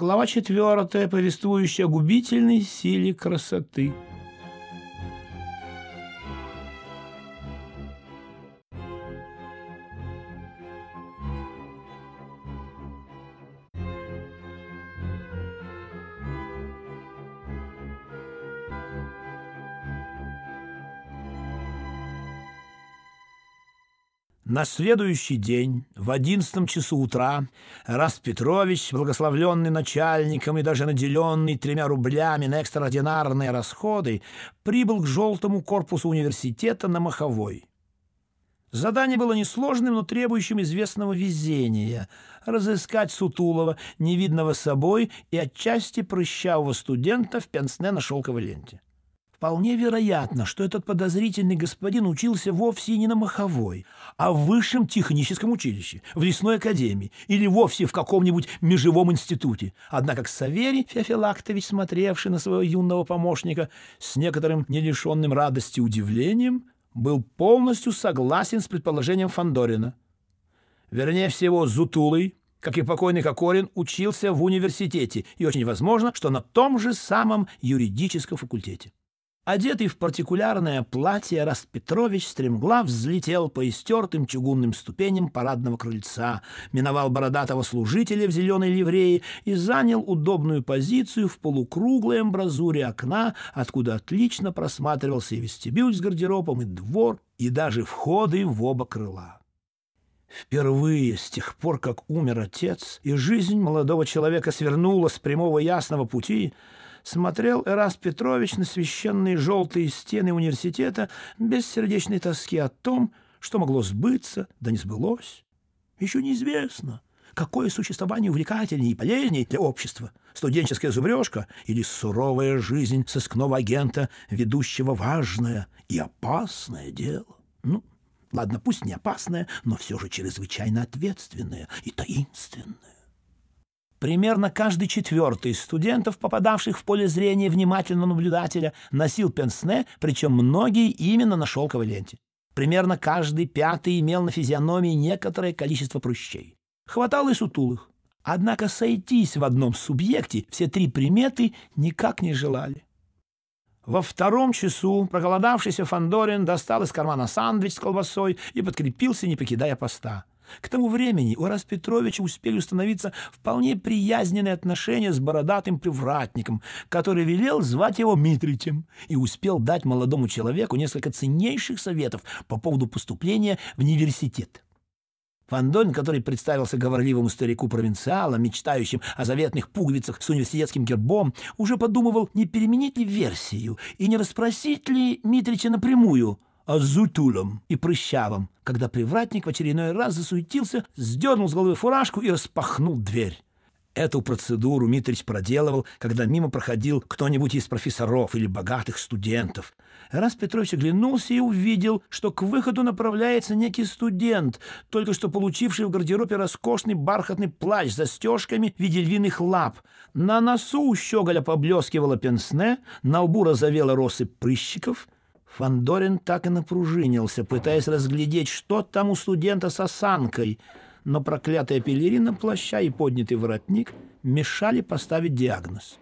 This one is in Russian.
Глава четвертая, повествующая о губительной силе красоты. На следующий день, в одиннадцатом часу утра, Раст Петрович, благословленный начальником и даже наделенный тремя рублями на экстраординарные расходы, прибыл к желтому корпусу университета на Маховой. Задание было несложным, но требующим известного везения — разыскать Сутулова, невидного собой и отчасти прыщавого студента в пенсне на шелковой ленте. Вполне вероятно, что этот подозрительный господин учился вовсе не на Маховой, а в высшем техническом училище, в лесной академии или вовсе в каком-нибудь межевом институте. Однако Ксаверий Феофилактович, смотревший на своего юного помощника с некоторым нелишенным радости удивлением, был полностью согласен с предположением Фандорина. Вернее всего, Зутулый, как и покойный Кокорин, учился в университете, и очень возможно, что на том же самом юридическом факультете. Одетый в партикулярное платье, Раст Петрович стремглав взлетел по истертым чугунным ступеням парадного крыльца, миновал бородатого служителя в зеленой ливреи и занял удобную позицию в полукруглой амбразуре окна, откуда отлично просматривался и вестибюль с гардеробом, и двор, и даже входы в оба крыла. Впервые с тех пор, как умер отец, и жизнь молодого человека свернула с прямого ясного пути — смотрел Эраст Петрович на священные желтые стены университета без сердечной тоски о том, что могло сбыться, да не сбылось. Еще неизвестно, какое существование увлекательнее и полезнее для общества – студенческая зубрежка или суровая жизнь сыскного агента, ведущего важное и опасное дело. Ну, ладно, пусть не опасное, но все же чрезвычайно ответственное и таинственное. Примерно каждый четвертый из студентов, попадавших в поле зрения внимательного наблюдателя, носил пенсне, причем многие именно на шелковой ленте. Примерно каждый пятый имел на физиономии некоторое количество прыщей. Хватало и сутулых. Однако сойтись в одном субъекте все три приметы никак не желали. Во втором часу проголодавшийся Фандорин достал из кармана сандвич с колбасой и подкрепился, не покидая поста. К тому времени у Рас Петровича успели установиться вполне приязненные отношения с бородатым привратником, который велел звать его Митричем и успел дать молодому человеку несколько ценнейших советов по поводу поступления в университет. Фандорин, который представился говорливому старику-провинциалом, мечтающим о заветных пуговицах с университетским гербом, уже подумывал, не переменить ли версию и не расспросить ли Митрича напрямую – Азутулом и Прыщавым, когда привратник в очередной раз засуетился, сдернул с головы фуражку и распахнул дверь. Эту процедуру Митрич проделывал, когда мимо проходил кто-нибудь из профессоров или богатых студентов. Раз Петрович оглянулся и увидел, что к выходу направляется некий студент, только что получивший в гардеробе роскошный бархатный плащ с застежками в виде львиных лап. На носу у щеголя поблескивало пенсне, на лбу разовела россыпь прыщиков — Фандорин так и напружинился, пытаясь разглядеть, что там у студента с осанкой, но проклятая пелерина плаща и поднятый воротник мешали поставить диагноз.